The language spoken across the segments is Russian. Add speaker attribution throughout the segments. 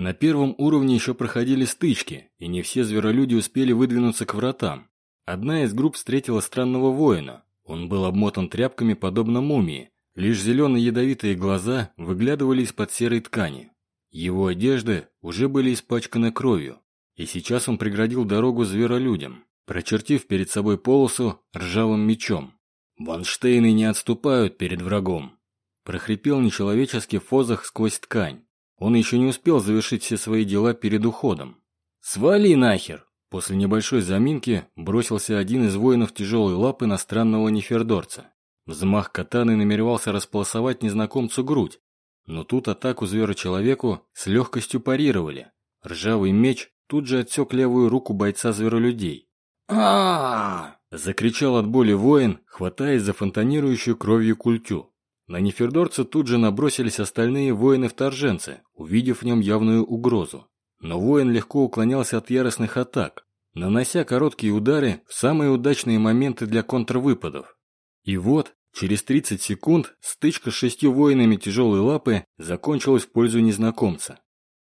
Speaker 1: На первом уровне еще проходили стычки, и не все зверолюди успели выдвинуться к вратам. Одна из групп встретила странного воина. Он был обмотан тряпками, подобно мумии. Лишь зеленые ядовитые глаза выглядывали из-под серой ткани. Его одежды уже были испачканы кровью, и сейчас он преградил дорогу зверолюдям, прочертив перед собой полосу ржавым мечом. «Ванштейны не отступают перед врагом», – прохрипел нечеловеческий фозах сквозь ткань. Он еще не успел завершить все свои дела перед уходом. «Свали нахер!» После небольшой заминки бросился один из воинов тяжелой лапы на странного нефердорца. Взмах катаны намеревался располосовать незнакомцу грудь, но тут атаку звера-человеку с легкостью парировали. Ржавый меч тут же отсек левую руку бойца зверолюдей. а закричал от боли воин, хватаясь за фонтанирующую кровью культю. На нефердорца тут же набросились остальные воины-вторженцы, увидев в нем явную угрозу. Но воин легко уклонялся от яростных атак, нанося короткие удары в самые удачные моменты для контрвыпадов. И вот, через 30 секунд, стычка с шестью воинами тяжелой лапы закончилась в пользу незнакомца.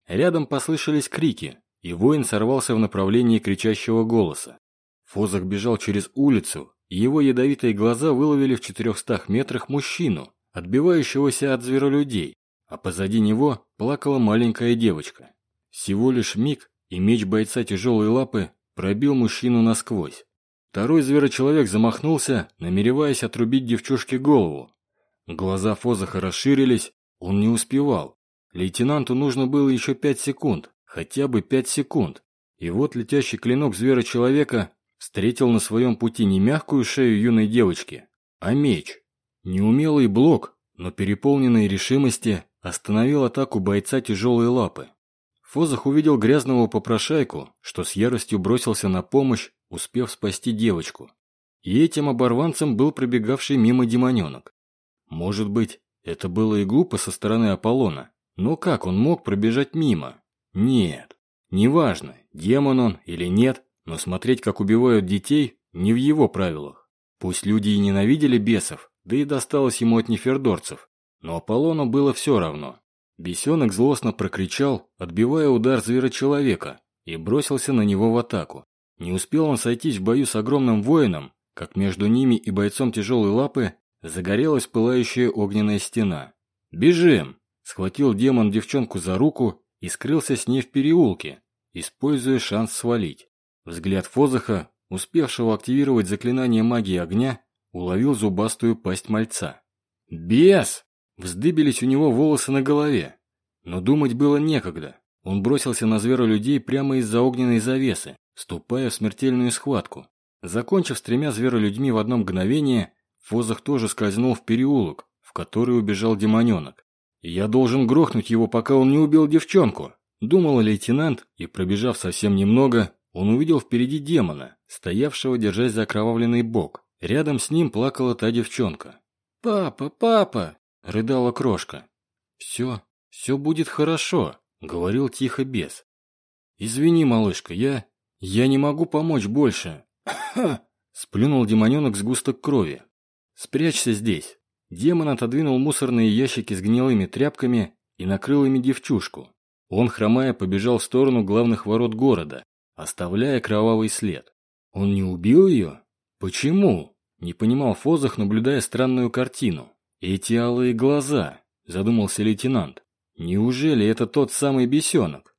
Speaker 1: Рядом послышались крики, и воин сорвался в направлении кричащего голоса. Фозах бежал через улицу, и его ядовитые глаза выловили в 400 метрах мужчину, отбивающегося от зверолюдей, а позади него плакала маленькая девочка. Всего лишь миг, и меч бойца тяжелой лапы пробил мужчину насквозь. Второй зверочеловек замахнулся, намереваясь отрубить девчушке голову. Глаза Фозаха расширились, он не успевал. Лейтенанту нужно было еще пять секунд, хотя бы пять секунд. И вот летящий клинок зверочеловека встретил на своем пути не мягкую шею юной девочки, а меч. Неумелый блок, но переполненный решимости, остановил атаку бойца тяжелой лапы. Фозах увидел грязного попрошайку, что с яростью бросился на помощь, успев спасти девочку. И этим оборванцем был пробегавший мимо демоненок. Может быть, это было и глупо со стороны Аполлона, но как он мог пробежать мимо? Нет, неважно, демон он или нет, но смотреть, как убивают детей, не в его правилах. Пусть люди и ненавидели бесов, да и досталось ему от нефердорцев, но Аполлону было все равно. Бесенок злостно прокричал, отбивая удар зверочеловека, и бросился на него в атаку. Не успел он сойтись в бою с огромным воином, как между ними и бойцом тяжелой лапы загорелась пылающая огненная стена. «Бежим!» – схватил демон девчонку за руку и скрылся с ней в переулке, используя шанс свалить. Взгляд Фозаха, успевшего активировать заклинание магии огня, уловил зубастую пасть мальца. «Бес!» Вздыбились у него волосы на голове. Но думать было некогда. Он бросился на зверолюдей прямо из-за огненной завесы, вступая в смертельную схватку. Закончив с тремя зверолюдьми в одно мгновение, Фозах тоже скользнул в переулок, в который убежал демоненок. «Я должен грохнуть его, пока он не убил девчонку», — думал лейтенант, и, пробежав совсем немного, он увидел впереди демона, стоявшего, держась за окровавленный бок. Рядом с ним плакала та девчонка. «Папа, папа!» — рыдала крошка. «Все, все будет хорошо», — говорил тихо бес. «Извини, малышка, я... я не могу помочь больше». «Ха!» — сплюнул демоненок с густок крови. «Спрячься здесь». Демон отодвинул мусорные ящики с гнилыми тряпками и накрыл ими девчушку. Он, хромая, побежал в сторону главных ворот города, оставляя кровавый след. Он не убил ее? Почему? Не понимал Фозах, наблюдая странную картину. «Эти алые глаза», — задумался лейтенант. «Неужели это тот самый бесенок?»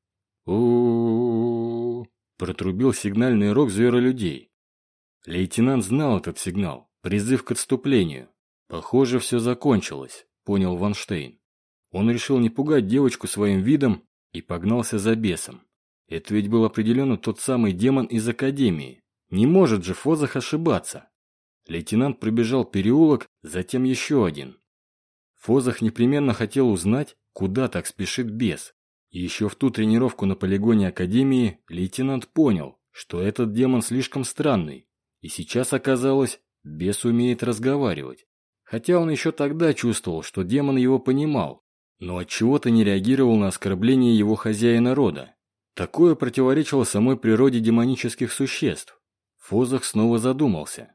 Speaker 1: у протрубил сигнальный рог зверолюдей. Лейтенант знал этот сигнал, призыв к отступлению. «Похоже, все закончилось», — понял Ванштейн. Он решил не пугать девочку своим видом и погнался за бесом. Это ведь был определенно тот самый демон из Академии. Не может же Фозах ошибаться. Лейтенант пробежал переулок, затем еще один. Фозах непременно хотел узнать, куда так спешит бес. И еще в ту тренировку на полигоне Академии лейтенант понял, что этот демон слишком странный. И сейчас оказалось, бес умеет разговаривать. Хотя он еще тогда чувствовал, что демон его понимал, но от чего то не реагировал на оскорбление его хозяина рода. Такое противоречило самой природе демонических существ. Фозах снова задумался.